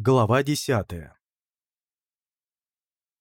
Глава 10.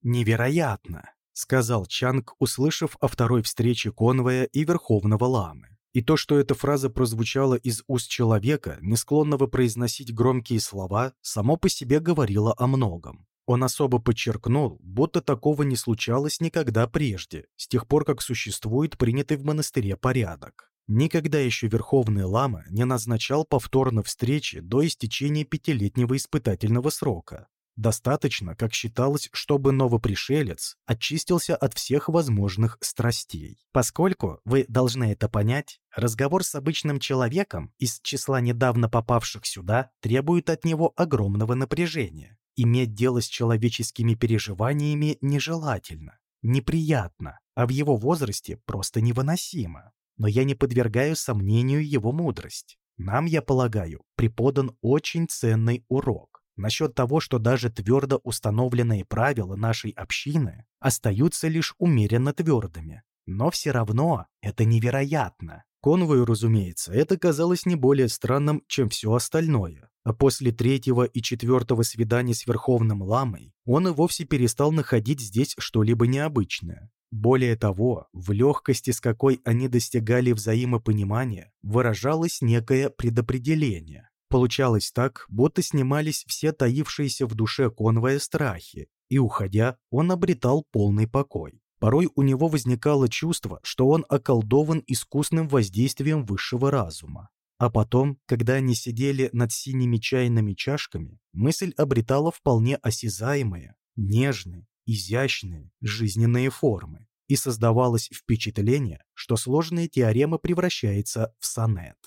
«Невероятно!» — сказал Чанг, услышав о второй встрече конвоя и Верховного Ламы. И то, что эта фраза прозвучала из уст человека, не склонного произносить громкие слова, само по себе говорило о многом. Он особо подчеркнул, будто такого не случалось никогда прежде, с тех пор, как существует принятый в монастыре порядок. Никогда еще Верховный Лама не назначал повторно встречи до истечения пятилетнего испытательного срока. Достаточно, как считалось, чтобы новопришелец очистился от всех возможных страстей. Поскольку, вы должны это понять, разговор с обычным человеком из числа недавно попавших сюда требует от него огромного напряжения. Иметь дело с человеческими переживаниями нежелательно, неприятно, а в его возрасте просто невыносимо но я не подвергаю сомнению его мудрость. Нам, я полагаю, преподан очень ценный урок насчет того, что даже твердо установленные правила нашей общины остаются лишь умеренно твердыми. Но все равно это невероятно. Конвою, разумеется, это казалось не более странным, чем все остальное. А после третьего и четвертого свидания с Верховным Ламой он и вовсе перестал находить здесь что-либо необычное. Более того, в легкости, с какой они достигали взаимопонимания, выражалось некое предопределение. Получалось так, будто снимались все таившиеся в душе конвоя страхи, и, уходя, он обретал полный покой. Порой у него возникало чувство, что он околдован искусным воздействием высшего разума. А потом, когда они сидели над синими чайными чашками, мысль обретала вполне осязаемые, нежные, изящные жизненные формы, и создавалось впечатление, что сложная теорема превращается в сонет.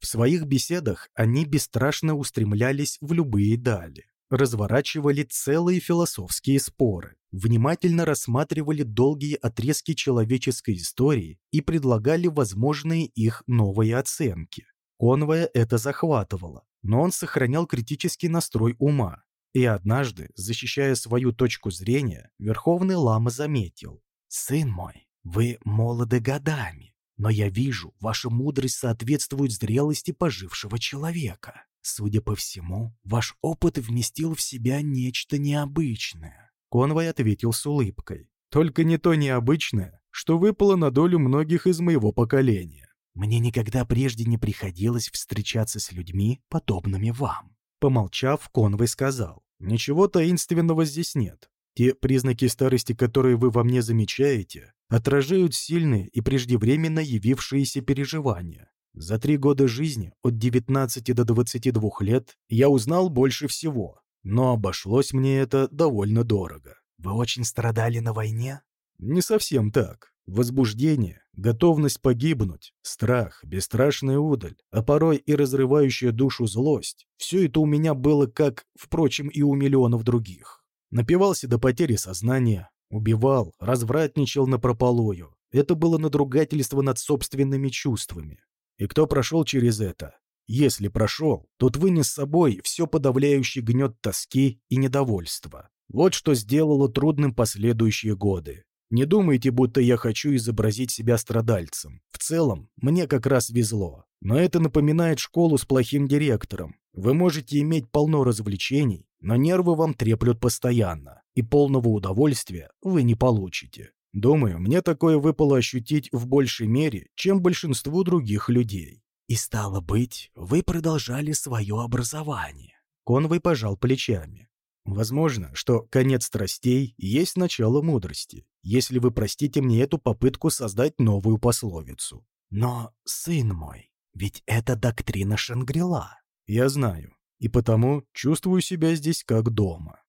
В своих беседах они бесстрашно устремлялись в любые дали, разворачивали целые философские споры, внимательно рассматривали долгие отрезки человеческой истории и предлагали возможные их новые оценки. Конвоя это захватывало, но он сохранял критический настрой ума, и однажды, защищая свою точку зрения, Верховный Лама заметил. «Сын мой, вы молоды годами, но я вижу, ваша мудрость соответствует зрелости пожившего человека. Судя по всему, ваш опыт вместил в себя нечто необычное». Конвой ответил с улыбкой. «Только не то необычное, что выпало на долю многих из моего поколения. Мне никогда прежде не приходилось встречаться с людьми, подобными вам. Помолчав, Конвой сказал, «Ничего таинственного здесь нет. Те признаки старости, которые вы во мне замечаете, отражают сильные и преждевременно явившиеся переживания. За три года жизни, от 19 до 22 лет, я узнал больше всего, но обошлось мне это довольно дорого. Вы очень страдали на войне? Не совсем так. Возбуждение, готовность погибнуть, страх, бесстрашная удаль, а порой и разрывающая душу злость – все это у меня было как, впрочем, и у миллионов других. Напивался до потери сознания, убивал, развратничал напропалую. Это было надругательство над собственными чувствами. И кто прошел через это? Если прошел, тот вынес с собой все подавляющий гнет тоски и недовольства. Вот что сделало трудным последующие годы. Не думайте, будто я хочу изобразить себя страдальцем. В целом, мне как раз везло. Но это напоминает школу с плохим директором. Вы можете иметь полно развлечений, но нервы вам треплют постоянно, и полного удовольствия вы не получите. Думаю, мне такое выпало ощутить в большей мере, чем большинству других людей. И стало быть, вы продолжали свое образование. Конвой пожал плечами. Возможно, что конец страстей есть начало мудрости, если вы простите мне эту попытку создать новую пословицу. Но, сын мой, ведь это доктрина Шангрила. Я знаю, и потому чувствую себя здесь как дома.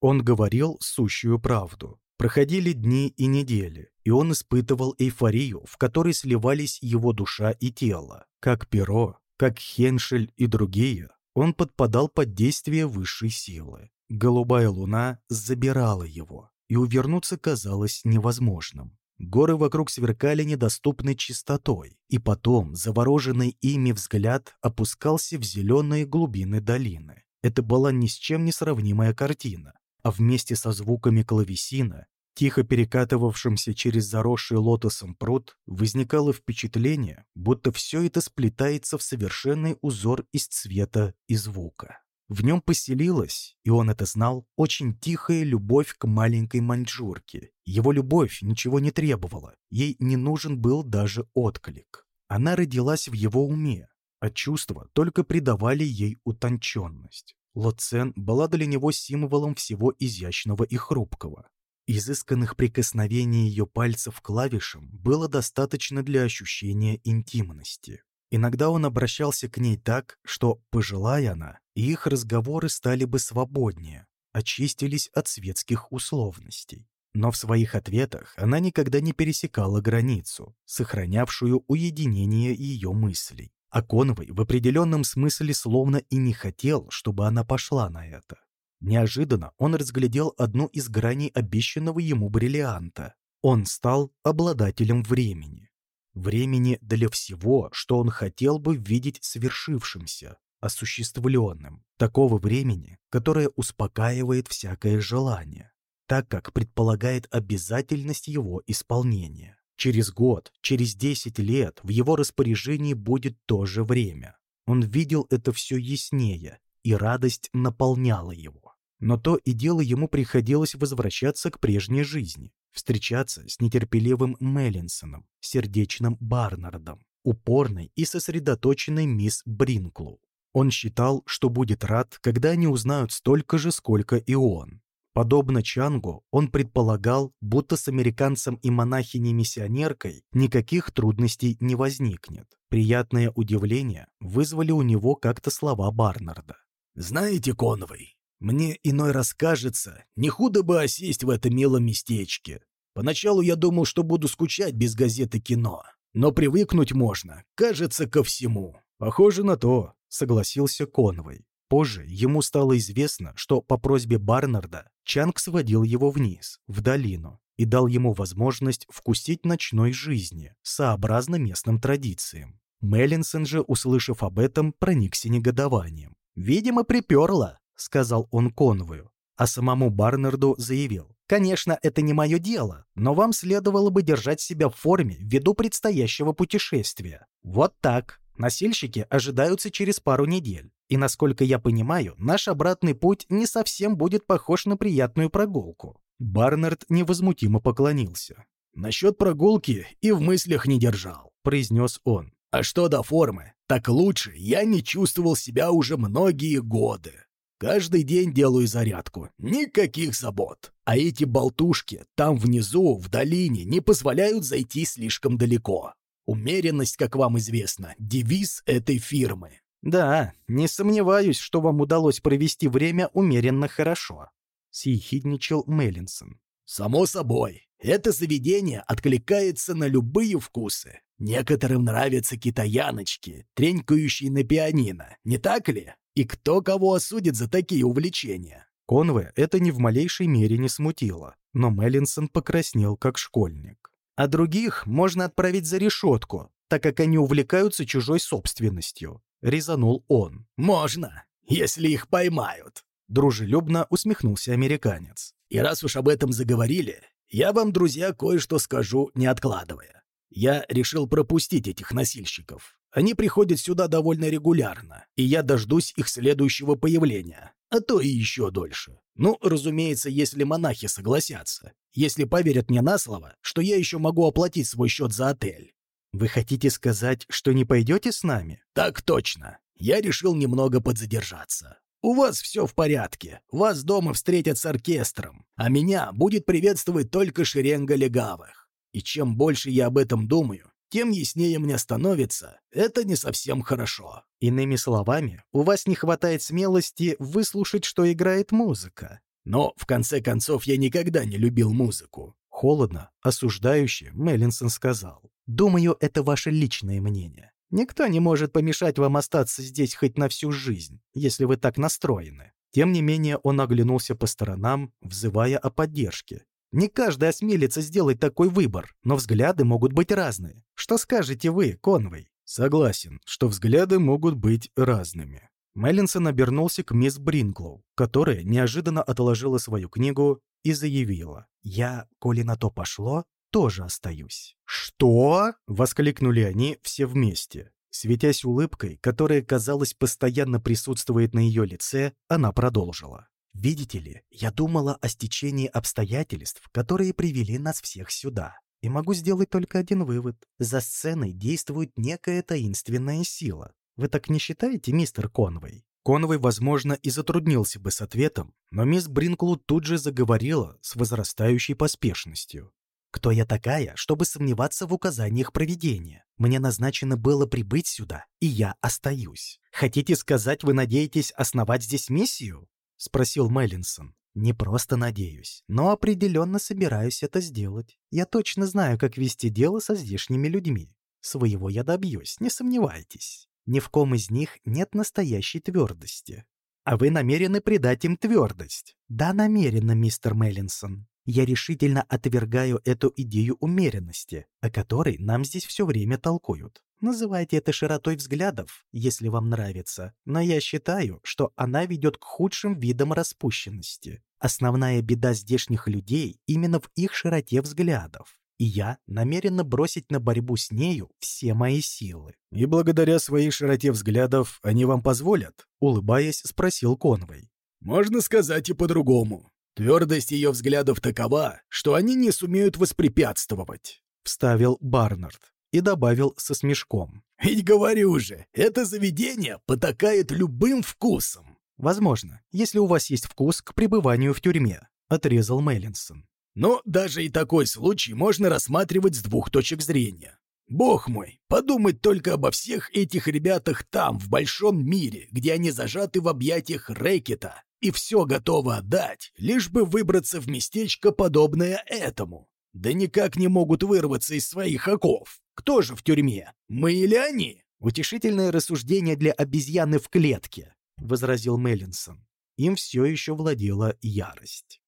Он говорил сущую правду. Проходили дни и недели, и он испытывал эйфорию, в которой сливались его душа и тело. Как Перо, как Хеншель и другие, он подпадал под действие высшей силы. Голубая луна забирала его, и увернуться казалось невозможным. Горы вокруг сверкали недоступной чистотой, и потом завороженный ими взгляд опускался в зеленые глубины долины. Это была ни с чем не сравнимая картина, а вместе со звуками клавесина тихо перекатывавшимся через заросший лотосом пруд, возникало впечатление, будто все это сплетается в совершенный узор из цвета и звука. В нем поселилась, и он это знал, очень тихая любовь к маленькой маньчжурке. Его любовь ничего не требовала, ей не нужен был даже отклик. Она родилась в его уме, а чувства только придавали ей утонченность. Лоцен была для него символом всего изящного и хрупкого. Изысканных прикосновений ее пальцев к клавишам было достаточно для ощущения интимности. Иногда он обращался к ней так, что, пожелая она, их разговоры стали бы свободнее, очистились от светских условностей. Но в своих ответах она никогда не пересекала границу, сохранявшую уединение ее мыслей. А Конвой в определенном смысле словно и не хотел, чтобы она пошла на это. Неожиданно он разглядел одну из граней обещанного ему бриллианта. Он стал обладателем времени. Времени для всего, что он хотел бы видеть свершившимся, осуществленным. Такого времени, которое успокаивает всякое желание, так как предполагает обязательность его исполнения. Через год, через 10 лет в его распоряжении будет то же время. Он видел это все яснее, и радость наполняла его. Но то и дело ему приходилось возвращаться к прежней жизни, встречаться с нетерпеливым Меллинсоном, сердечным Барнардом, упорной и сосредоточенной мисс Бринклу. Он считал, что будет рад, когда они узнают столько же, сколько и он. Подобно Чангу, он предполагал, будто с американцем и монахиней-миссионеркой никаких трудностей не возникнет. Приятное удивление вызвали у него как-то слова Барнарда. «Знаете, Коновый, мне иной раз кажется, не худо бы осесть в этом милом местечке. Поначалу я думал, что буду скучать без газеты кино, но привыкнуть можно, кажется, ко всему». «Похоже на то», — согласился Конвой. Позже ему стало известно, что по просьбе Барнарда Чанг сводил его вниз, в долину, и дал ему возможность вкусить ночной жизни, сообразно местным традициям. Меллинсон же, услышав об этом, проникся негодованием. «Видимо, приперло», — сказал он Конвою, а самому Барнарду заявил. «Конечно, это не мое дело, но вам следовало бы держать себя в форме ввиду предстоящего путешествия. Вот так. Носильщики ожидаются через пару недель. И, насколько я понимаю, наш обратный путь не совсем будет похож на приятную прогулку». Барнард невозмутимо поклонился. «Насчет прогулки и в мыслях не держал», — произнес он. «А что до формы? Так лучше я не чувствовал себя уже многие годы. Каждый день делаю зарядку, никаких забот. А эти болтушки там внизу, в долине, не позволяют зайти слишком далеко. Умеренность, как вам известно, девиз этой фирмы. «Да, не сомневаюсь, что вам удалось провести время умеренно хорошо», — съехидничал Меллинсон. «Само собой, это заведение откликается на любые вкусы. Некоторым нравятся китаяночки, тренькающие на пианино, не так ли? И кто кого осудит за такие увлечения?» Конве это ни в малейшей мере не смутило, но Меллинсон покраснел как школьник. «А других можно отправить за решетку, так как они увлекаются чужой собственностью. — резанул он. «Можно, если их поймают», — дружелюбно усмехнулся американец. «И раз уж об этом заговорили, я вам, друзья, кое-что скажу, не откладывая. Я решил пропустить этих носильщиков. Они приходят сюда довольно регулярно, и я дождусь их следующего появления, а то и еще дольше. Ну, разумеется, если монахи согласятся, если поверят мне на слово, что я еще могу оплатить свой счет за отель. «Вы хотите сказать, что не пойдете с нами?» «Так точно. Я решил немного подзадержаться. У вас все в порядке. Вас дома встретят с оркестром, а меня будет приветствовать только шеренга легавых. И чем больше я об этом думаю, тем яснее мне становится, это не совсем хорошо. Иными словами, у вас не хватает смелости выслушать, что играет музыка. Но, в конце концов, я никогда не любил музыку. Холодно, осуждающе, Меллинсон сказал. Думаю, это ваше личное мнение. Никто не может помешать вам остаться здесь хоть на всю жизнь, если вы так настроены. Тем не менее, он оглянулся по сторонам, взывая о поддержке. Не каждый осмелится сделать такой выбор, но взгляды могут быть разные. Что скажете вы, Конвей? Согласен, что взгляды могут быть разными. Меллинсон обернулся к мисс Бринклоу, которая неожиданно отложила свою книгу и заявила. «Я, коли на то пошло, тоже остаюсь». «Что?» — воскликнули они все вместе. Светясь улыбкой, которая, казалось, постоянно присутствует на ее лице, она продолжила. «Видите ли, я думала о стечении обстоятельств, которые привели нас всех сюда. И могу сделать только один вывод. За сценой действует некая таинственная сила. Вы так не считаете, мистер Конвей?» Конвей, возможно, и затруднился бы с ответом, но мисс Бринклу тут же заговорила с возрастающей поспешностью. Кто я такая, чтобы сомневаться в указаниях проведения? Мне назначено было прибыть сюда, и я остаюсь. Хотите сказать, вы надеетесь основать здесь миссию? Спросил Меллинсон. Не просто надеюсь, но определенно собираюсь это сделать. Я точно знаю, как вести дело со здешними людьми. Своего я добьюсь, не сомневайтесь. Ни в ком из них нет настоящей твердости. А вы намерены придать им твердость? Да, намеренно, мистер Меллинсон. Я решительно отвергаю эту идею умеренности, о которой нам здесь все время толкуют. Называйте это широтой взглядов, если вам нравится, но я считаю, что она ведет к худшим видам распущенности. Основная беда здешних людей именно в их широте взглядов и я намерена бросить на борьбу с нею все мои силы. «И благодаря своей широте взглядов они вам позволят?» — улыбаясь, спросил Конвой. «Можно сказать и по-другому. Твердость ее взглядов такова, что они не сумеют воспрепятствовать», — вставил Барнард и добавил со смешком. «Ведь говорю же, это заведение потакает любым вкусом». «Возможно, если у вас есть вкус к пребыванию в тюрьме», — отрезал Меллинсон. «Но даже и такой случай можно рассматривать с двух точек зрения. Бог мой, подумать только обо всех этих ребятах там, в большом мире, где они зажаты в объятиях рэкета, и все готовы отдать, лишь бы выбраться в местечко, подобное этому. Да никак не могут вырваться из своих оков. Кто же в тюрьме? Мы или они? Утешительное рассуждение для обезьяны в клетке, возразил Меллинсон. Им все еще владела ярость.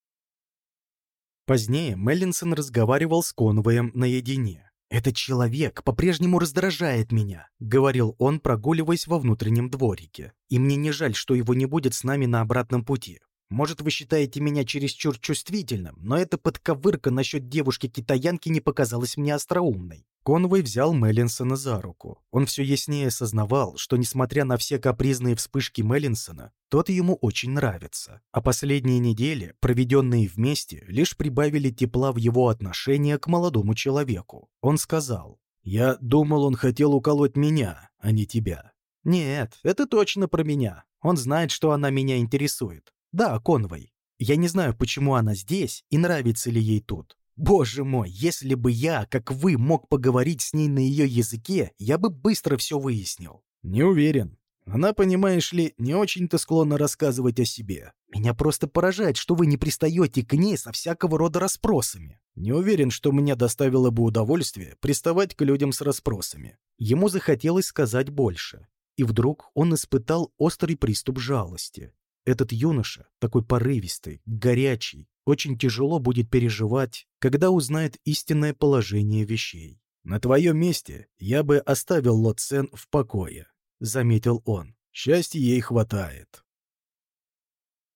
Позднее Меллинсон разговаривал с Конвоем наедине. «Этот человек по-прежнему раздражает меня», — говорил он, прогуливаясь во внутреннем дворике. «И мне не жаль, что его не будет с нами на обратном пути. Может, вы считаете меня чересчур чувствительным, но эта подковырка насчет девушки-китаянки не показалась мне остроумной. Конвой взял Меллинсона за руку. Он все яснее осознавал, что, несмотря на все капризные вспышки Меллинсона, тот ему очень нравится. А последние недели, проведенные вместе, лишь прибавили тепла в его отношение к молодому человеку. Он сказал, «Я думал, он хотел уколоть меня, а не тебя». «Нет, это точно про меня. Он знает, что она меня интересует. Да, Конвой. Я не знаю, почему она здесь и нравится ли ей тут. Боже мой, если бы я, как вы, мог поговорить с ней на ее языке, я бы быстро все выяснил. Не уверен. Она, понимаешь ли, не очень-то склонна рассказывать о себе. Меня просто поражает, что вы не пристаете к ней со всякого рода расспросами. Не уверен, что мне доставило бы удовольствие приставать к людям с расспросами. Ему захотелось сказать больше. И вдруг он испытал острый приступ жалости. Этот юноша, такой порывистый, горячий, очень тяжело будет переживать, когда узнает истинное положение вещей. «На твоем месте я бы оставил Лоцен в покое», — заметил он. «Счастья ей хватает».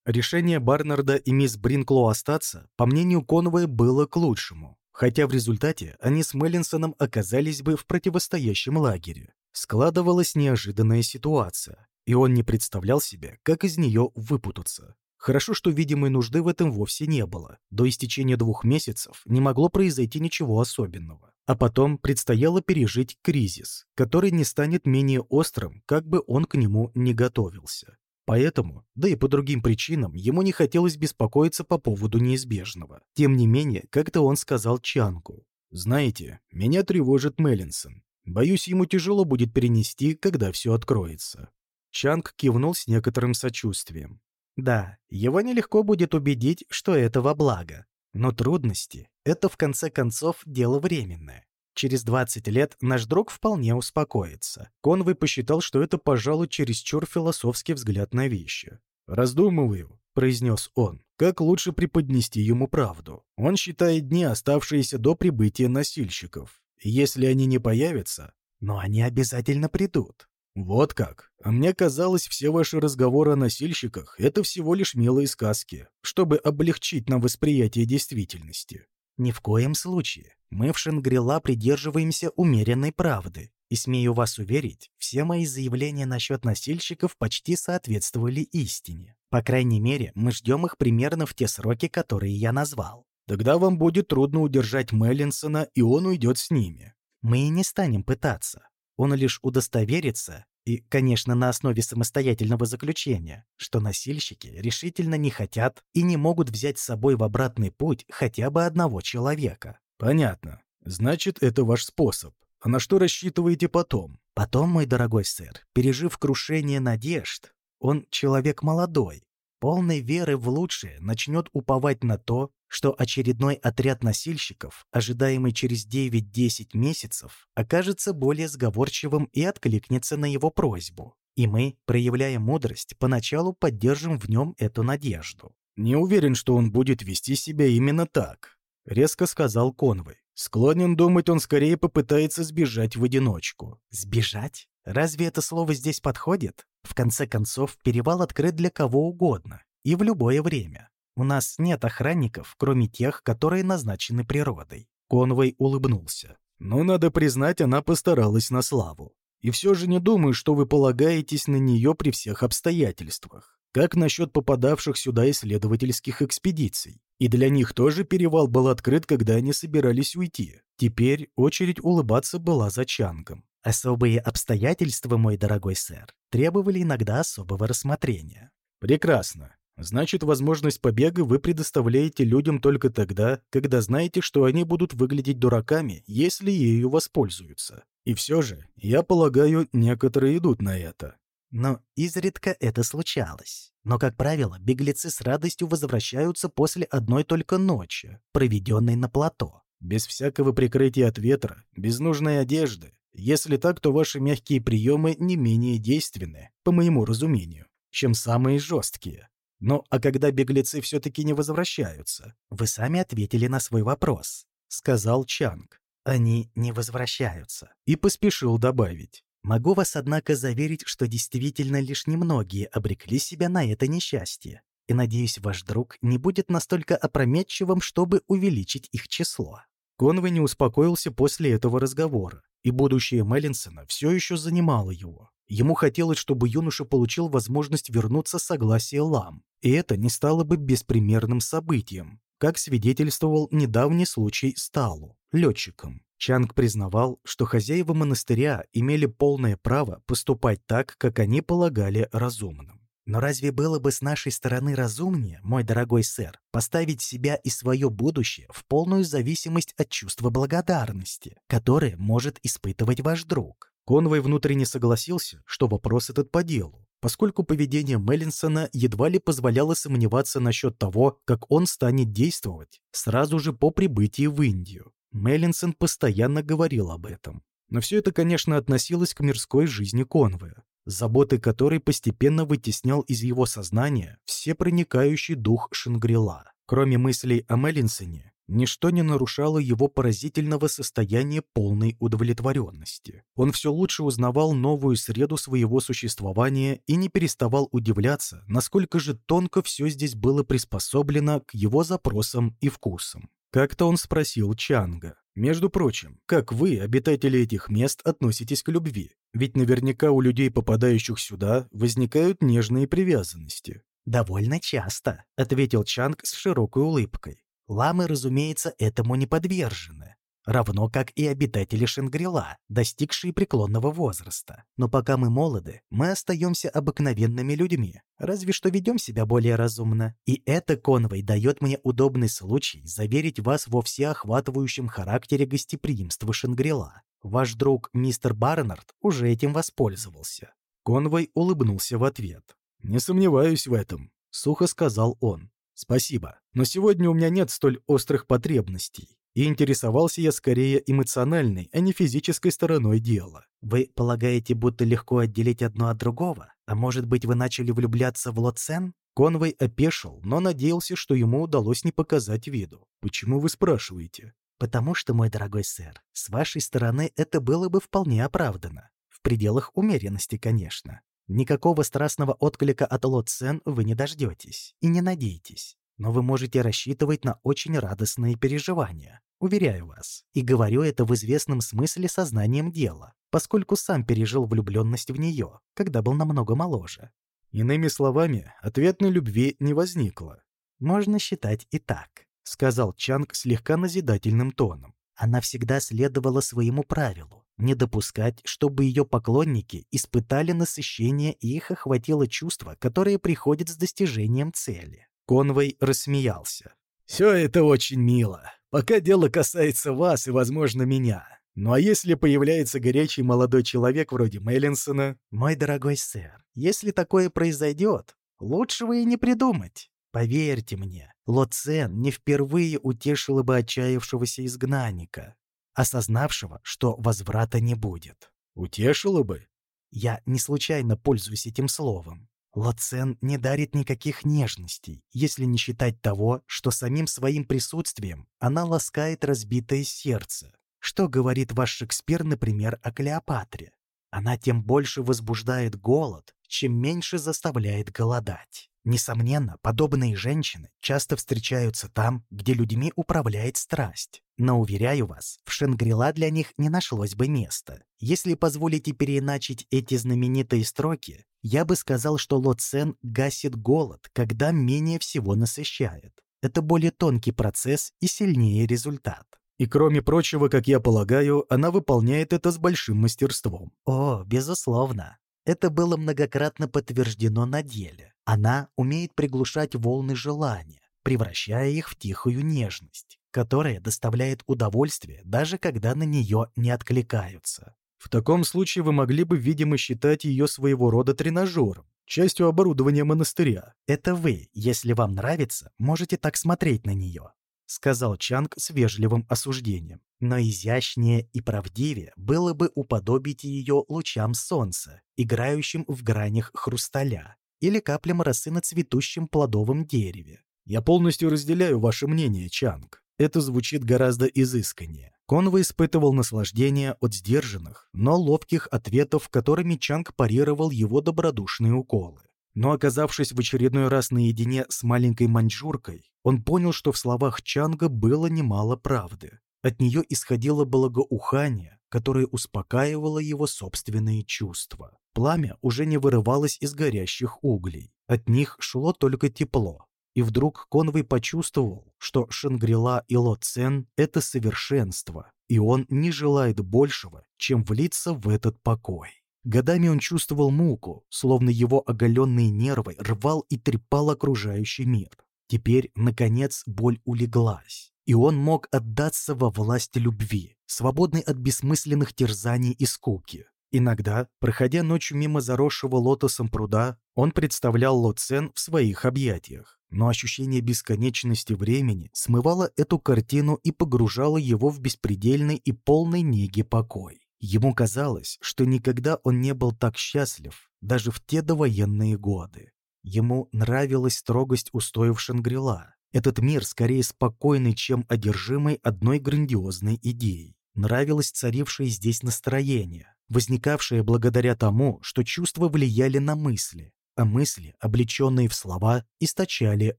Решение Барнарда и мисс Бринкло остаться, по мнению Конвоя, было к лучшему, хотя в результате они с Меллинсоном оказались бы в противостоящем лагере. Складывалась неожиданная ситуация, и он не представлял себе, как из нее выпутаться. Хорошо, что видимой нужды в этом вовсе не было. До истечения двух месяцев не могло произойти ничего особенного. А потом предстояло пережить кризис, который не станет менее острым, как бы он к нему не готовился. Поэтому, да и по другим причинам, ему не хотелось беспокоиться по поводу неизбежного. Тем не менее, как-то он сказал Чанку. «Знаете, меня тревожит Меллинсон. Боюсь, ему тяжело будет перенести, когда все откроется». Чанг кивнул с некоторым сочувствием. Да, его нелегко будет убедить, что это во благо. Но трудности — это, в конце концов, дело временное. Через 20 лет наш друг вполне успокоится. Конвой посчитал, что это, пожалуй, чересчур философский взгляд на вещи. «Раздумываю», — произнес он, — «как лучше преподнести ему правду. Он считает дни, оставшиеся до прибытия носильщиков. Если они не появятся, но они обязательно придут. «Вот как. А мне казалось, все ваши разговоры о носильщиках — это всего лишь милые сказки, чтобы облегчить нам восприятие действительности». «Ни в коем случае. Мы в Шангрила придерживаемся умеренной правды. И смею вас уверить, все мои заявления насчет носильщиков почти соответствовали истине. По крайней мере, мы ждем их примерно в те сроки, которые я назвал. Тогда вам будет трудно удержать Меллинсона, и он уйдет с ними. Мы и не станем пытаться. Он лишь удостоверится, и, конечно, на основе самостоятельного заключения, что носильщики решительно не хотят и не могут взять с собой в обратный путь хотя бы одного человека. Понятно. Значит, это ваш способ. А на что рассчитываете потом? Потом, мой дорогой сэр, пережив крушение надежд, он человек молодой, полной веры в лучшее, начнет уповать на то, что очередной отряд носильщиков, ожидаемый через 9-10 месяцев, окажется более сговорчивым и откликнется на его просьбу. И мы, проявляя мудрость, поначалу поддержим в нем эту надежду. «Не уверен, что он будет вести себя именно так», — резко сказал Конвой. «Склонен думать, он скорее попытается сбежать в одиночку». «Сбежать? Разве это слово здесь подходит? В конце концов, перевал открыт для кого угодно и в любое время. У нас нет охранников, кроме тех, которые назначены природой». Конвой улыбнулся. «Но, надо признать, она постаралась на славу. И все же не думаю, что вы полагаетесь на нее при всех обстоятельствах. Как насчет попадавших сюда исследовательских экспедиций? И для них тоже перевал был открыт, когда они собирались уйти. Теперь очередь улыбаться была за Чангом. Особые обстоятельства, мой дорогой сэр, требовали иногда особого рассмотрения. Прекрасно. Значит, возможность побега вы предоставляете людям только тогда, когда знаете, что они будут выглядеть дураками, если ею воспользуются. И все же, я полагаю, некоторые идут на это. Но изредка это случалось. Но, как правило, беглецы с радостью возвращаются после одной только ночи, проведенной на плато. Без всякого прикрытия от ветра, без нужной одежды. Если так, то ваши мягкие приемы не менее действенны, по моему разумению, чем самые жесткие. Ну, а когда беглецы все-таки не возвращаются? Вы сами ответили на свой вопрос, сказал Чанг. Они не возвращаются. И поспешил добавить. Могу вас, однако, заверить, что действительно лишь немногие обрекли себя на это несчастье. И надеюсь, ваш друг не будет настолько опрометчивым, чтобы увеличить их число. Конвей не успокоился после этого разговора, и будущее Меллинсона все еще занимало его. Ему хотелось, чтобы юноша получил возможность вернуться с согласия Лам, и это не стало бы беспримерным событием, как свидетельствовал недавний случай с Талу, летчиком. Чанг признавал, что хозяева монастыря имели полное право поступать так, как они полагали разумным. Но разве было бы с нашей стороны разумнее, мой дорогой сэр, поставить себя и свое будущее в полную зависимость от чувства благодарности, которое может испытывать ваш друг? Конвой внутренне согласился, что вопрос этот по делу, поскольку поведение Меллинсона едва ли позволяло сомневаться насчет того, как он станет действовать сразу же по прибытии в Индию. Меллинсон постоянно говорил об этом. Но все это, конечно, относилось к мирской жизни Конвоя, заботы которой постепенно вытеснял из его сознания все проникающий дух Шангрила. Кроме мыслей о Меллинсоне, Ничто не нарушало его поразительного состояния полной удовлетворенности. Он все лучше узнавал новую среду своего существования и не переставал удивляться, насколько же тонко все здесь было приспособлено к его запросам и вкусам. Как-то он спросил Чанга. «Между прочим, как вы, обитатели этих мест, относитесь к любви? Ведь наверняка у людей, попадающих сюда, возникают нежные привязанности». «Довольно часто», — ответил Чанг с широкой улыбкой. Ламы, разумеется, этому не подвержены, равно как и обитатели Шенгрила, достигшие преклонного возраста. Но пока мы молоды, мы остаемся обыкновенными людьми, разве что ведем себя более разумно. И это, Конвой, дает мне удобный случай заверить вас во всеохватывающем характере гостеприимства Шенгрила. Ваш друг мистер Барнард уже этим воспользовался. Конвой улыбнулся в ответ. «Не сомневаюсь в этом», — сухо сказал он. «Спасибо, но сегодня у меня нет столь острых потребностей, и интересовался я скорее эмоциональной, а не физической стороной дела». «Вы полагаете, будто легко отделить одно от другого? А может быть, вы начали влюбляться в Лоцен?» Конвой опешил, но надеялся, что ему удалось не показать виду. «Почему вы спрашиваете?» «Потому что, мой дорогой сэр, с вашей стороны это было бы вполне оправдано. В пределах умеренности, конечно. Никакого страстного отклика от Лоцен вы не дождетесь и не надейтесь, но вы можете рассчитывать на очень радостные переживания. уверяю вас. И говорю это в известном смысле сознанием дела, поскольку сам пережил влюбленность в нее, когда был намного моложе. Иными словами, ответной любви не возникло. Можно считать и так, сказал Чанг слегка назидательным тоном. Она всегда следовала своему правилу – не допускать, чтобы ее поклонники испытали насыщение и их охватило чувство, которое приходит с достижением цели. Конвой рассмеялся. «Все это очень мило, пока дело касается вас и, возможно, меня. Ну а если появляется горячий молодой человек вроде Меллинсона? Мой дорогой сэр, если такое произойдет, лучшего и не придумать. Поверьте мне, Лоцен не впервые утешила бы отчаявшегося изгнанника, осознавшего, что возврата не будет. Утешила бы? Я не случайно пользуюсь этим словом. Лоцен не дарит никаких нежностей, если не считать того, что самим своим присутствием она ласкает разбитое сердце, что говорит ваш Шекспир, например, о Клеопатре? Она тем больше возбуждает голод, чем меньше заставляет голодать. Несомненно, подобные женщины часто встречаются там, где людьми управляет страсть. Но, уверяю вас, в Шенгрила для них не нашлось бы места. Если позволите переиначить эти знаменитые строки, я бы сказал, что Лоцен гасит голод, когда менее всего насыщает. Это более тонкий процесс и сильнее результат. И кроме прочего, как я полагаю, она выполняет это с большим мастерством. О, безусловно. Это было многократно подтверждено на деле. Она умеет приглушать волны желания, превращая их в тихую нежность, которая доставляет удовольствие, даже когда на нее не откликаются. В таком случае вы могли бы, видимо, считать ее своего рода тренажером, частью оборудования монастыря. Это вы, если вам нравится, можете так смотреть на нее. — сказал Чанг с вежливым осуждением. Но изящнее и правдивее было бы уподобить ее лучам солнца, играющим в гранях хрусталя, или каплям росы на цветущем плодовом дереве. «Я полностью разделяю ваше мнение, Чанг. Это звучит гораздо изысканнее». Конва испытывал наслаждение от сдержанных, но ловких ответов, которыми Чанг парировал его добродушные уколы. Но оказавшись в очередной раз наедине с маленькой маньчжуркой, он понял, что в словах Чанга было немало правды. От нее исходило благоухание, которое успокаивало его собственные чувства. Пламя уже не вырывалось из горящих углей. От них шло только тепло. И вдруг Конвой почувствовал, что Шангрила и Лоцен — это совершенство, и он не желает большего, чем влиться в этот покой. Годами он чувствовал муку, словно его оголенные нервы рвал и трепал окружающий мир. Теперь, наконец, боль улеглась, и он мог отдаться во власть любви, свободный от бессмысленных терзаний и скуки. Иногда, проходя ночью мимо заросшего лотосом пруда, он представлял Лоцен в своих объятиях, но ощущение бесконечности времени смывало эту картину и погружало его в беспредельный и полный неги покой. Ему казалось, что никогда он не был так счастлив, даже в те довоенные годы. Ему нравилась строгость устоев Шангрила. Этот мир скорее спокойный, чем одержимый одной грандиозной идеей. Нравилось царившее здесь настроение, возникавшее благодаря тому, что чувства влияли на мысли, а мысли, облеченные в слова, источали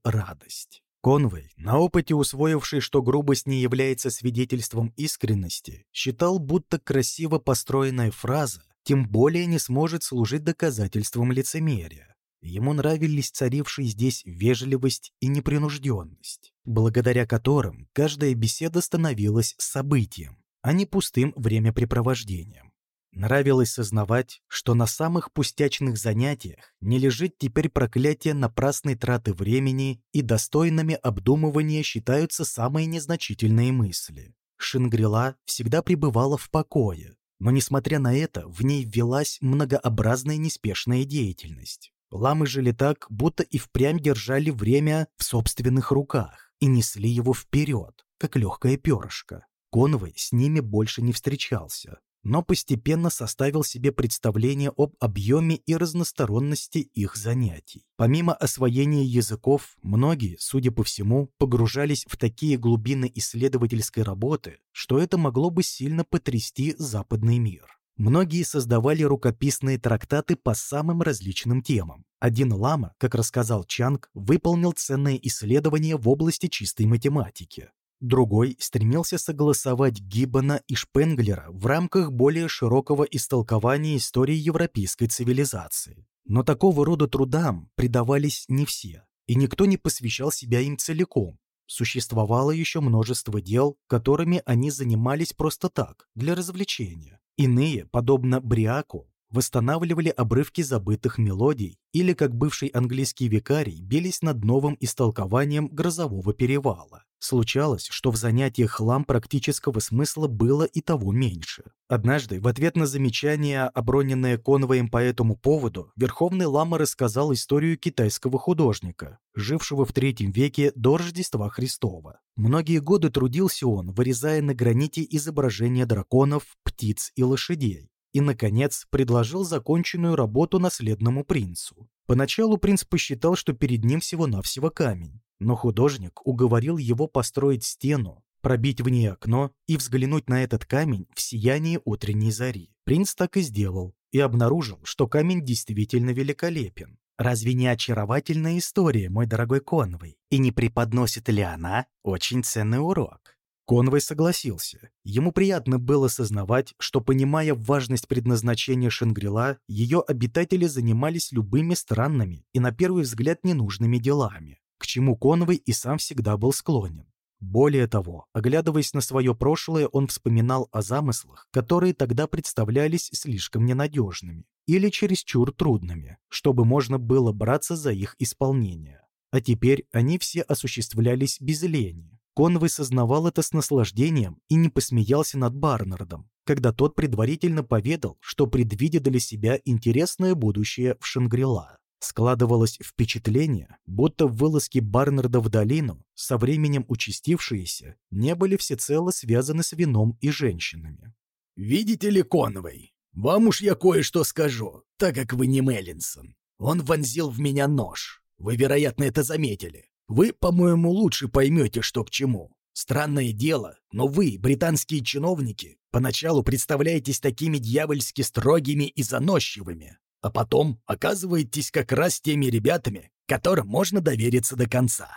радость. Конвей, на опыте усвоивший, что грубость не является свидетельством искренности, считал, будто красиво построенная фраза тем более не сможет служить доказательством лицемерия. Ему нравились царившие здесь вежливость и непринужденность, благодаря которым каждая беседа становилась событием, а не пустым времяпрепровождением. Нравилось сознавать, что на самых пустячных занятиях не лежит теперь проклятие напрасной траты времени и достойными обдумывания считаются самые незначительные мысли. Шингрила всегда пребывала в покое, но, несмотря на это, в ней велась многообразная неспешная деятельность. Ламы жили так, будто и впрямь держали время в собственных руках и несли его вперед, как легкое перышко. Конвой с ними больше не встречался, но постепенно составил себе представление об объеме и разносторонности их занятий. Помимо освоения языков, многие, судя по всему, погружались в такие глубины исследовательской работы, что это могло бы сильно потрясти западный мир. Многие создавали рукописные трактаты по самым различным темам. Один лама, как рассказал Чанг, выполнил ценные исследования в области чистой математики. Другой стремился согласовать Гиббона и Шпенглера в рамках более широкого истолкования истории европейской цивилизации. Но такого рода трудам предавались не все, и никто не посвящал себя им целиком. Существовало еще множество дел, которыми они занимались просто так, для развлечения. Иные, подобно Бриаку, восстанавливали обрывки забытых мелодий или, как бывший английский викарий, бились над новым истолкованием грозового перевала. Случалось, что в занятиях хлам практического смысла было и того меньше. Однажды, в ответ на замечание, оброненное конвоем по этому поводу, Верховный Лама рассказал историю китайского художника, жившего в третьем веке до Рождества Христова. Многие годы трудился он, вырезая на граните изображения драконов, птиц и лошадей и, наконец, предложил законченную работу наследному принцу. Поначалу принц посчитал, что перед ним всего-навсего камень, но художник уговорил его построить стену, пробить в ней окно и взглянуть на этот камень в сиянии утренней зари. Принц так и сделал и обнаружил, что камень действительно великолепен. Разве не очаровательная история, мой дорогой Конвой? И не преподносит ли она очень ценный урок? Конвой согласился. Ему приятно было сознавать, что, понимая важность предназначения Шангрила, ее обитатели занимались любыми странными и, на первый взгляд, ненужными делами, к чему Конвой и сам всегда был склонен. Более того, оглядываясь на свое прошлое, он вспоминал о замыслах, которые тогда представлялись слишком ненадежными или чересчур трудными, чтобы можно было браться за их исполнение. А теперь они все осуществлялись без лени, Конвой сознавал это с наслаждением и не посмеялся над Барнардом, когда тот предварительно поведал, что предвидит для себя интересное будущее в Шангрила. Складывалось впечатление, будто вылазки Барнарда в долину, со временем участившиеся, не были всецело связаны с вином и женщинами. «Видите ли, Конвой, вам уж я кое-что скажу, так как вы не Меллинсон. Он вонзил в меня нож. Вы, вероятно, это заметили. Вы, по-моему, лучше поймете, что к чему. Странное дело, но вы, британские чиновники, поначалу представляетесь такими дьявольски строгими и заносчивыми, а потом оказываетесь как раз теми ребятами, которым можно довериться до конца.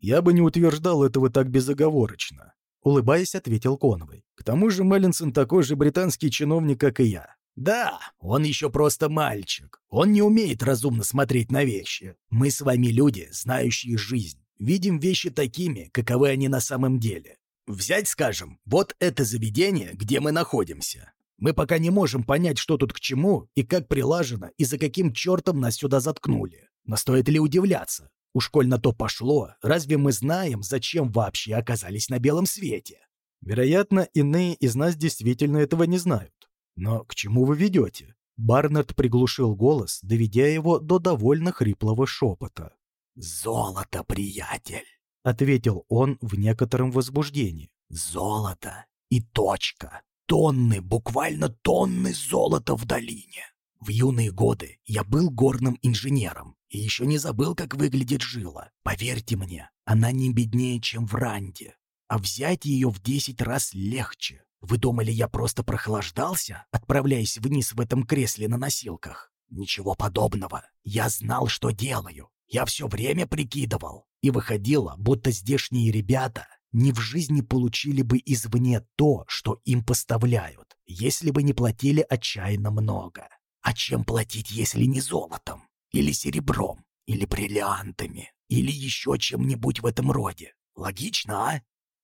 Я бы не утверждал этого так безоговорочно. Улыбаясь, ответил Конвой. К тому же Меллинсон такой же британский чиновник, как и я. Да, он еще просто мальчик. Он не умеет разумно смотреть на вещи. Мы с вами люди, знающие жизнь. Видим вещи такими, каковы они на самом деле. Взять, скажем, вот это заведение, где мы находимся. Мы пока не можем понять, что тут к чему и как прилажено, и за каким чертом нас сюда заткнули. Но стоит ли удивляться? Уж коль на то пошло, разве мы знаем, зачем вообще оказались на белом свете? Вероятно, иные из нас действительно этого не знают. «Но к чему вы ведете?» Барнард приглушил голос, доведя его до довольно хриплого шепота. «Золото, приятель!» — ответил он в некотором возбуждении. «Золото и точка. Тонны, буквально тонны золота в долине. В юные годы я был горным инженером и еще не забыл, как выглядит жила. Поверьте мне, она не беднее, чем в Ранде, а взять ее в десять раз легче. Вы думали, я просто прохлаждался, отправляясь вниз в этом кресле на носилках? Ничего подобного. Я знал, что делаю. Я все время прикидывал. И выходило, будто здешние ребята ни в жизни получили бы извне то, что им поставляют, если бы не платили отчаянно много. А чем платить, если не золотом? Или серебром? Или бриллиантами? Или еще чем-нибудь в этом роде? Логично, а?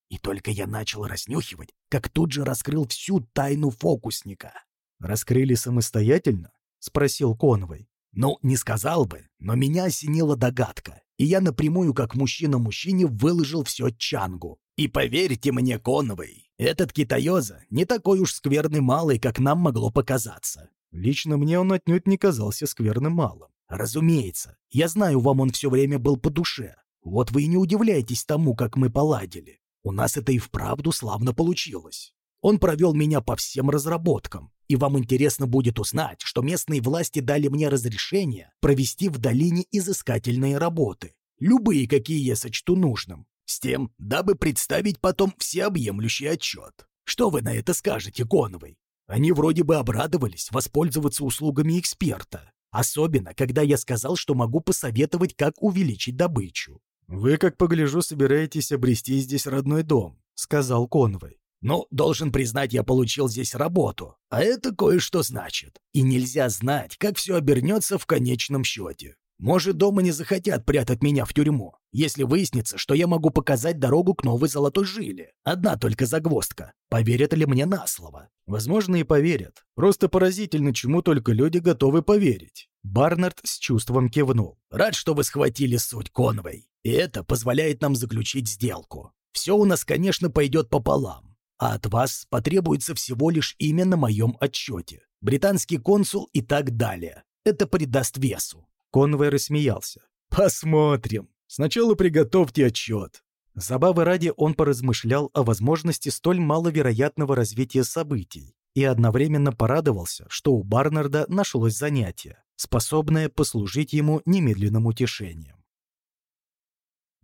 И только я начал разнюхивать, как тут же раскрыл всю тайну фокусника. «Раскрыли самостоятельно?» — спросил Конвой. «Ну, не сказал бы, но меня осенила догадка, и я напрямую, как мужчина мужчине, выложил все Чангу. И поверьте мне, Конвой, этот китаёза не такой уж скверный малый, как нам могло показаться. Лично мне он отнюдь не казался скверным малым. Разумеется, я знаю, вам он все время был по душе. Вот вы и не удивляйтесь тому, как мы поладили. У нас это и вправду славно получилось. Он провел меня по всем разработкам, и вам интересно будет узнать, что местные власти дали мне разрешение провести в долине изыскательные работы, любые, какие я сочту нужным, с тем, дабы представить потом всеобъемлющий отчет. Что вы на это скажете, Коновой? Они вроде бы обрадовались воспользоваться услугами эксперта, особенно когда я сказал, что могу посоветовать, как увеличить добычу. «Вы, как погляжу, собираетесь обрести здесь родной дом», — сказал Конвой. «Ну, должен признать, я получил здесь работу, а это кое-что значит. И нельзя знать, как все обернется в конечном счете. Может, дома не захотят прятать меня в тюрьму, если выяснится, что я могу показать дорогу к новой золотой жиле. Одна только загвоздка. Поверят ли мне на слово? Возможно, и поверят. Просто поразительно, чему только люди готовы поверить. Барнард с чувством кивнул. Рад, что вы схватили суть, Конвей. И это позволяет нам заключить сделку. Все у нас, конечно, пойдет пополам. А от вас потребуется всего лишь имя на моем отчете. Британский консул и так далее. Это придаст весу. Конвей рассмеялся. «Посмотрим. Сначала приготовьте отчет». Забавы ради он поразмышлял о возможности столь маловероятного развития событий и одновременно порадовался, что у Барнарда нашлось занятие, способное послужить ему немедленным утешением.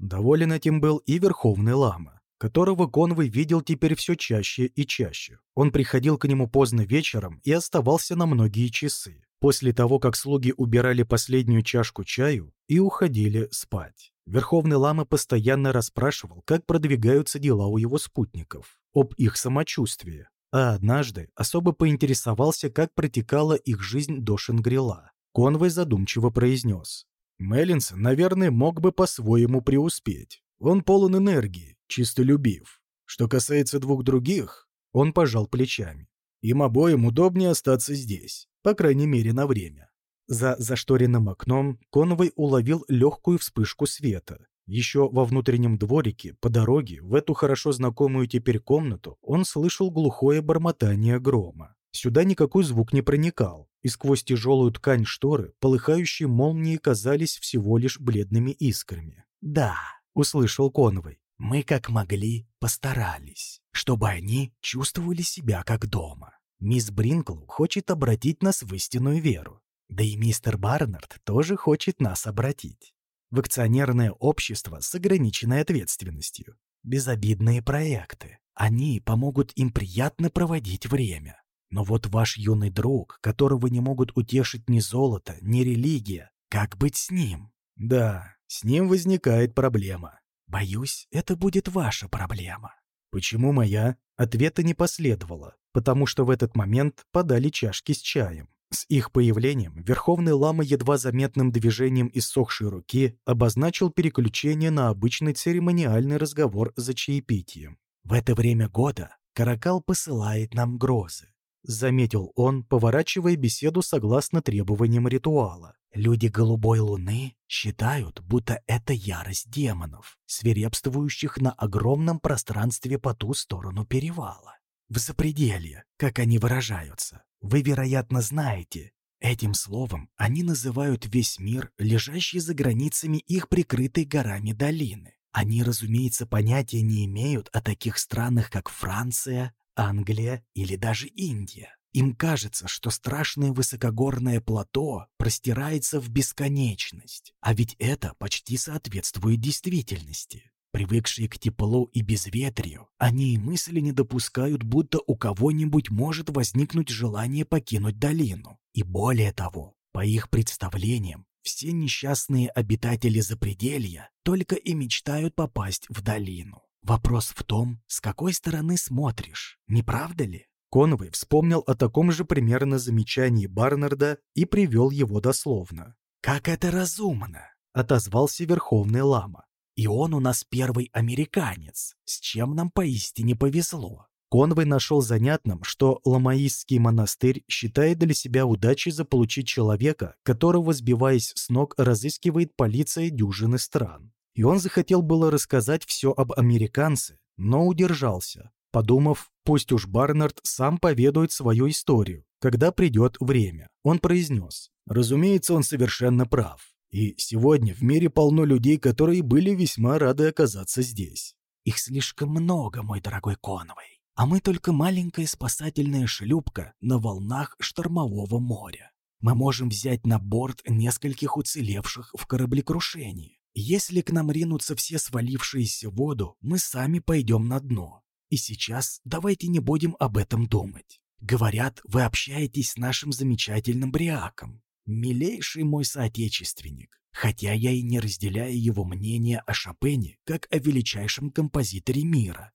Доволен этим был и Верховный Лама, которого Конвой видел теперь все чаще и чаще. Он приходил к нему поздно вечером и оставался на многие часы после того, как слуги убирали последнюю чашку чаю и уходили спать. Верховный лама постоянно расспрашивал, как продвигаются дела у его спутников, об их самочувствии, а однажды особо поинтересовался, как протекала их жизнь до Шангрила. Конвой задумчиво произнес. Меллинсон, наверное, мог бы по-своему преуспеть. Он полон энергии, чистолюбив. Что касается двух других, он пожал плечами. Им обоим удобнее остаться здесь по крайней мере на время. За зашторенным окном Коновой уловил легкую вспышку света. Еще во внутреннем дворике, по дороге, в эту хорошо знакомую теперь комнату, он слышал глухое бормотание грома. Сюда никакой звук не проникал, и сквозь тяжелую ткань шторы полыхающие молнии казались всего лишь бледными искрами. «Да», — услышал Коновой, — «мы как могли постарались, чтобы они чувствовали себя как дома». Мисс Бринкл хочет обратить нас в истинную веру. Да и мистер Барнард тоже хочет нас обратить. В акционерное общество с ограниченной ответственностью. Безобидные проекты. Они помогут им приятно проводить время. Но вот ваш юный друг, которого не могут утешить ни золото, ни религия, как быть с ним? Да, с ним возникает проблема. Боюсь, это будет ваша проблема. Почему моя? Ответа не последовало потому что в этот момент подали чашки с чаем. С их появлением Верховный Лама едва заметным движением иссохшей руки обозначил переключение на обычный церемониальный разговор за чаепитием. «В это время года Каракал посылает нам грозы», — заметил он, поворачивая беседу согласно требованиям ритуала. «Люди Голубой Луны считают, будто это ярость демонов, свирепствующих на огромном пространстве по ту сторону перевала в запределье, как они выражаются. Вы, вероятно, знаете, этим словом они называют весь мир, лежащий за границами их прикрытой горами долины. Они, разумеется, понятия не имеют о таких странах, как Франция, Англия или даже Индия. Им кажется, что страшное высокогорное плато простирается в бесконечность, а ведь это почти соответствует действительности. Привыкшие к теплу и безветрию, они и мысли не допускают, будто у кого-нибудь может возникнуть желание покинуть долину. И более того, по их представлениям, все несчастные обитатели запределья только и мечтают попасть в долину. Вопрос в том, с какой стороны смотришь, не правда ли? Конвой вспомнил о таком же примерно замечании Барнарда и привел его дословно. «Как это разумно!» — отозвался Верховный Лама. И он у нас первый американец, с чем нам поистине повезло. Конвой нашел занятным, что Ламаистский монастырь считает для себя удачей заполучить человека, которого, сбиваясь с ног, разыскивает полиция дюжины стран. И он захотел было рассказать все об американце, но удержался, подумав, пусть уж Барнард сам поведает свою историю, когда придет время. Он произнес, разумеется, он совершенно прав. И сегодня в мире полно людей, которые были весьма рады оказаться здесь. Их слишком много, мой дорогой Конвей. А мы только маленькая спасательная шлюпка на волнах штормового моря. Мы можем взять на борт нескольких уцелевших в кораблекрушении. Если к нам ринутся все свалившиеся в воду, мы сами пойдем на дно. И сейчас давайте не будем об этом думать. Говорят, вы общаетесь с нашим замечательным Бриаком милейший мой соотечественник, хотя я и не разделяю его мнение о Шопене как о величайшем композиторе мира.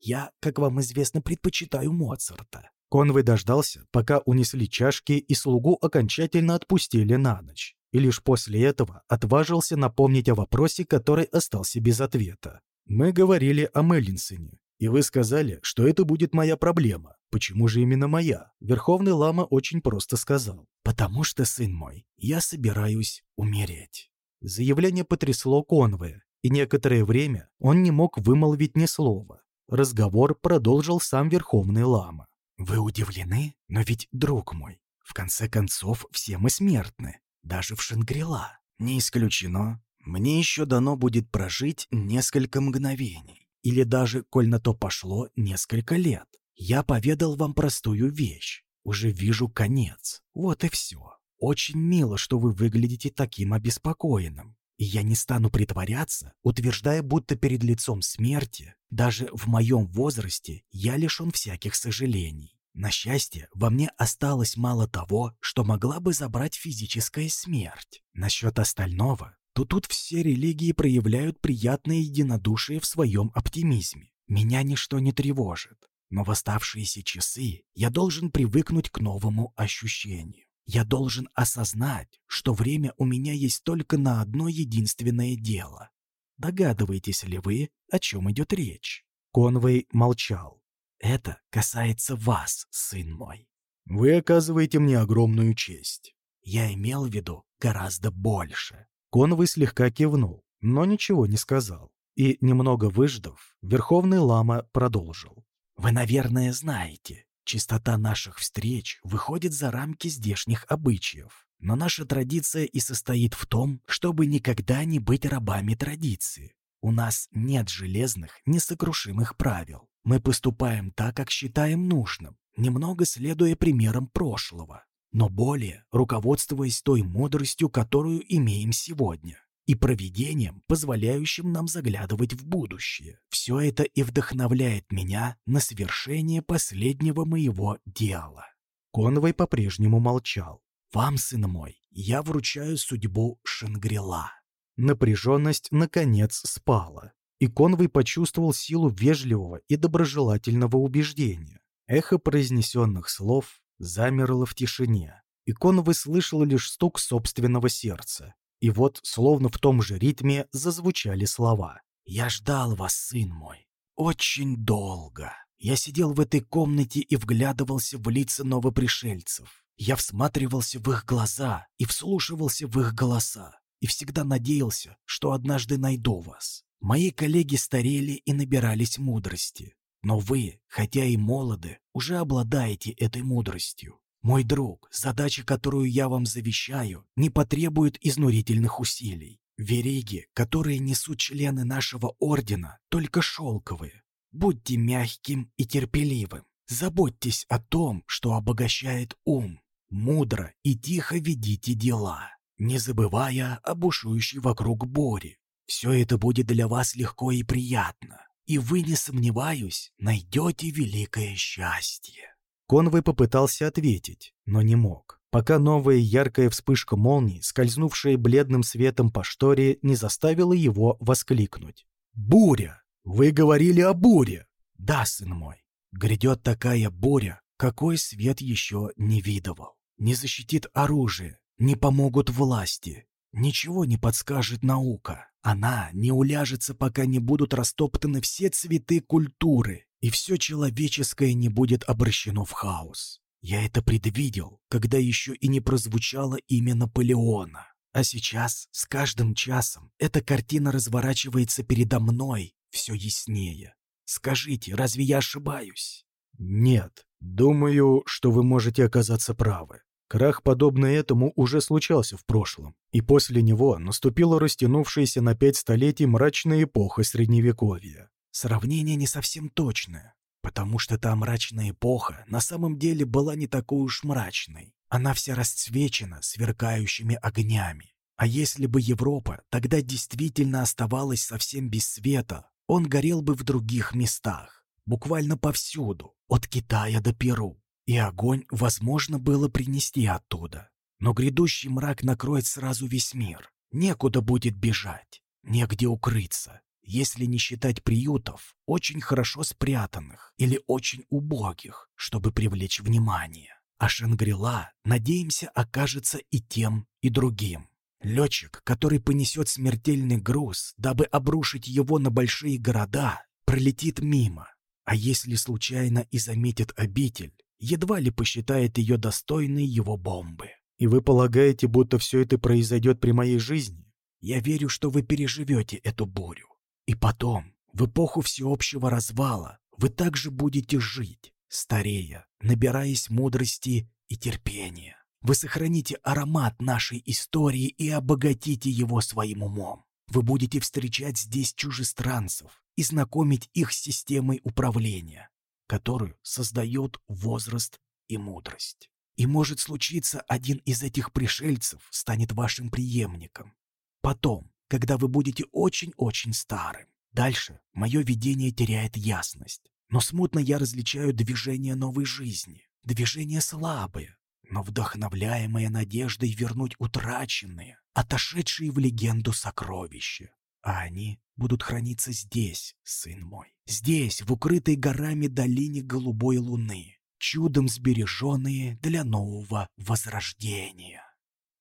Я, как вам известно, предпочитаю Моцарта». Конвой дождался, пока унесли чашки и слугу окончательно отпустили на ночь. И лишь после этого отважился напомнить о вопросе, который остался без ответа. «Мы говорили о Меллинсоне, и вы сказали, что это будет моя проблема. Почему же именно моя?» Верховный лама очень просто сказал. «Потому что, сын мой, я собираюсь умереть». Заявление потрясло Конвоя, и некоторое время он не мог вымолвить ни слова. Разговор продолжил сам Верховный Лама. «Вы удивлены? Но ведь, друг мой, в конце концов, все мы смертны, даже в Шангрила. Не исключено, мне еще дано будет прожить несколько мгновений, или даже, коль на то пошло, несколько лет. Я поведал вам простую вещь, уже вижу конец. Вот и все. Очень мило, что вы выглядите таким обеспокоенным. И я не стану притворяться, утверждая, будто перед лицом смерти, даже в моем возрасте, я лишен всяких сожалений. На счастье, во мне осталось мало того, что могла бы забрать физическая смерть. Насчет остального, то тут все религии проявляют приятное единодушие в своем оптимизме. Меня ничто не тревожит. Но в оставшиеся часы я должен привыкнуть к новому ощущению. Я должен осознать, что время у меня есть только на одно единственное дело. Догадываетесь ли вы, о чем идет речь?» Конвей молчал. «Это касается вас, сын мой». «Вы оказываете мне огромную честь». «Я имел в виду гораздо больше». Конвей слегка кивнул, но ничего не сказал. И, немного выждав, Верховный Лама продолжил. «Вы, наверное, знаете, Чистота наших встреч выходит за рамки здешних обычаев. Но наша традиция и состоит в том, чтобы никогда не быть рабами традиции. У нас нет железных, несокрушимых правил. Мы поступаем так, как считаем нужным, немного следуя примерам прошлого, но более руководствуясь той мудростью, которую имеем сегодня и провидением, позволяющим нам заглядывать в будущее. Все это и вдохновляет меня на совершение последнего моего дела. Конвой по-прежнему молчал. «Вам, сын мой, я вручаю судьбу Шангрила». Напряженность, наконец, спала, и Конвой почувствовал силу вежливого и доброжелательного убеждения. Эхо произнесенных слов замерло в тишине, и Конвой слышал лишь стук собственного сердца. И вот, словно в том же ритме, зазвучали слова. «Я ждал вас, сын мой, очень долго. Я сидел в этой комнате и вглядывался в лица новопришельцев. Я всматривался в их глаза и вслушивался в их голоса. И всегда надеялся, что однажды найду вас. Мои коллеги старели и набирались мудрости. Но вы, хотя и молоды, уже обладаете этой мудростью. Мой друг, задача, которую я вам завещаю, не потребует изнурительных усилий. Вериги, которые несут члены нашего ордена, только шелковые. Будьте мягким и терпеливым. Заботьтесь о том, что обогащает ум. Мудро и тихо ведите дела, не забывая о бушующей вокруг боре. Все это будет для вас легко и приятно, и вы, не сомневаюсь, найдете великое счастье. Конвой попытался ответить, но не мог, пока новая яркая вспышка молнии, скользнувшая бледным светом по шторе, не заставила его воскликнуть. «Буря! Вы говорили о буре!» «Да, сын мой, грядет такая буря, какой свет еще не видывал. Не защитит оружие, не помогут власти, ничего не подскажет наука. Она не уляжется, пока не будут растоптаны все цветы культуры, и все человеческое не будет обращено в хаос. Я это предвидел, когда еще и не прозвучало имя Наполеона. А сейчас, с каждым часом, эта картина разворачивается передо мной все яснее. Скажите, разве я ошибаюсь? Нет, думаю, что вы можете оказаться правы. Крах, подобный этому, уже случался в прошлом, и после него наступила растянувшаяся на пять столетий мрачная эпоха Средневековья. Сравнение не совсем точное, потому что та мрачная эпоха на самом деле была не такой уж мрачной. Она вся расцвечена сверкающими огнями. А если бы Европа тогда действительно оставалась совсем без света, он горел бы в других местах, буквально повсюду, от Китая до Перу. И огонь возможно было принести оттуда. Но грядущий мрак накроет сразу весь мир. Некуда будет бежать, негде укрыться. если не считать приютов, очень хорошо спрятанных или очень убогих, чтобы привлечь внимание. А Шангрила, надеемся, окажется и тем, и другим. Летчик, который понесет смертельный груз, дабы обрушить его на большие города, пролетит мимо. А если случайно и заметит обитель, едва ли посчитает ее достойной его бомбы. И вы полагаете, будто все это произойдет при моей жизни? Я верю, что вы переживете эту бурю. И потом, в эпоху всеобщего развала, вы также будете жить, старея, набираясь мудрости и терпения. Вы сохраните аромат нашей истории и обогатите его своим умом. Вы будете встречать здесь чужестранцев и знакомить их с системой управления, которую создает возраст и мудрость. И может случиться, один из этих пришельцев станет вашим преемником. Потом, когда вы будете очень-очень старым. Дальше мое видение теряет ясность. Но смутно я различаю движение новой жизни. Движение слабое, но вдохновляемое надеждой вернуть утраченные, отошедшие в легенду сокровища. А они будут храниться здесь, сын мой. Здесь, в укрытой горами долине голубой луны, чудом сбереженные для нового возрождения.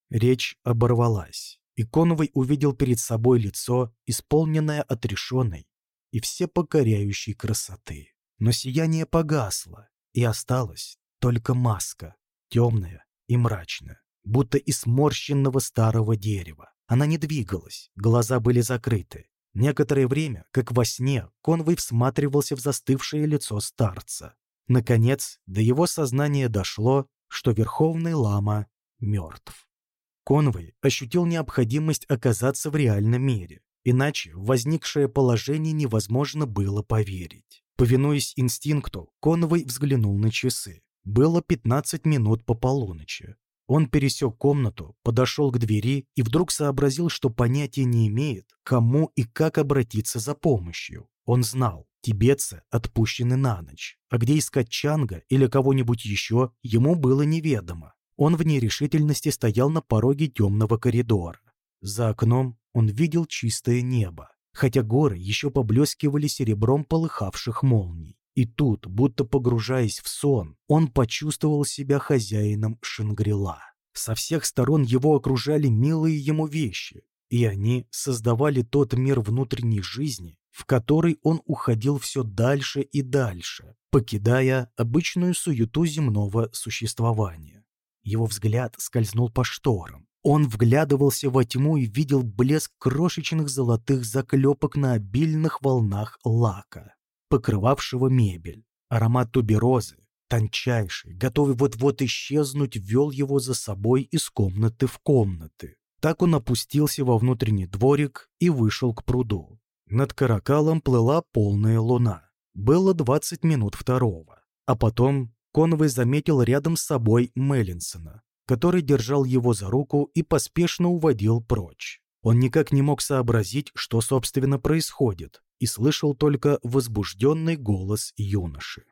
Речь оборвалась и Коновой увидел перед собой лицо, исполненное отрешенной и всепокоряющей красоты. Но сияние погасло, и осталась только маска, темная и мрачная, будто из сморщенного старого дерева. Она не двигалась, глаза были закрыты. Некоторое время, как во сне, Конвой всматривался в застывшее лицо старца. Наконец, до его сознания дошло, что Верховный Лама мертв. Конвой ощутил необходимость оказаться в реальном мире, иначе в возникшее положение невозможно было поверить. Повинуясь инстинкту, Конвой взглянул на часы. Было 15 минут по полуночи. Он пересек комнату, подошел к двери и вдруг сообразил, что понятия не имеет, кому и как обратиться за помощью. Он знал, тибетцы отпущены на ночь, а где искать Чанга или кого-нибудь еще, ему было неведомо. Он в нерешительности стоял на пороге темного коридора. За окном он видел чистое небо, хотя горы еще поблескивали серебром полыхавших молний. И тут, будто погружаясь в сон, он почувствовал себя хозяином Шангрила. Со всех сторон его окружали милые ему вещи, и они создавали тот мир внутренней жизни, в который он уходил все дальше и дальше, покидая обычную суету земного существования. Его взгляд скользнул по шторам. Он вглядывался во тьму и видел блеск крошечных золотых заклепок на обильных волнах лака, покрывавшего мебель. Аромат туберозы, тончайший, готовый вот-вот исчезнуть, вел его за собой из комнаты в комнаты. Так он опустился во внутренний дворик и вышел к пруду. Над каракалом плыла полная луна. Было двадцать минут второго. А потом Конвой заметил рядом с собой Меллинсона, который держал его за руку и поспешно уводил прочь. Он никак не мог сообразить, что, собственно, происходит, и слышал только возбужденный голос юноши.